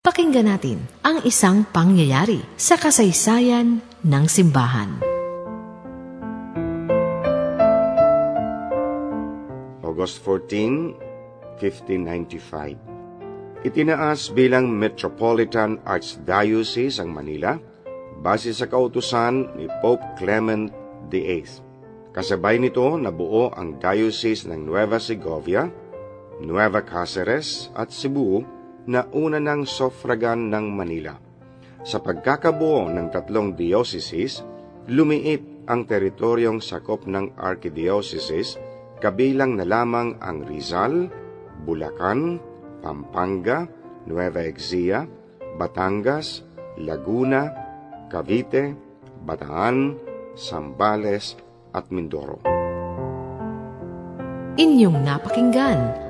Pakinggan natin ang isang pangyayari sa kasaysayan ng simbahan. August 14, 1595 Itinaas bilang Metropolitan Archdiocese ang Manila base sa kautusan ni Pope Clement VIII. Kasabay nito nabuo ang Diocese ng Nueva Segovia, Nueva Cáceres at Cebu na una ng sofragan ng Manila. Sa pagkakabuo ng tatlong dioceses, lumiit ang teritoryong sakop ng archidioceses, kabilang na lamang ang Rizal, Bulacan, Pampanga, Nueva Ecija, Batangas, Laguna, Cavite, Bataan, Sambales at Mindoro. Inyong napakinggan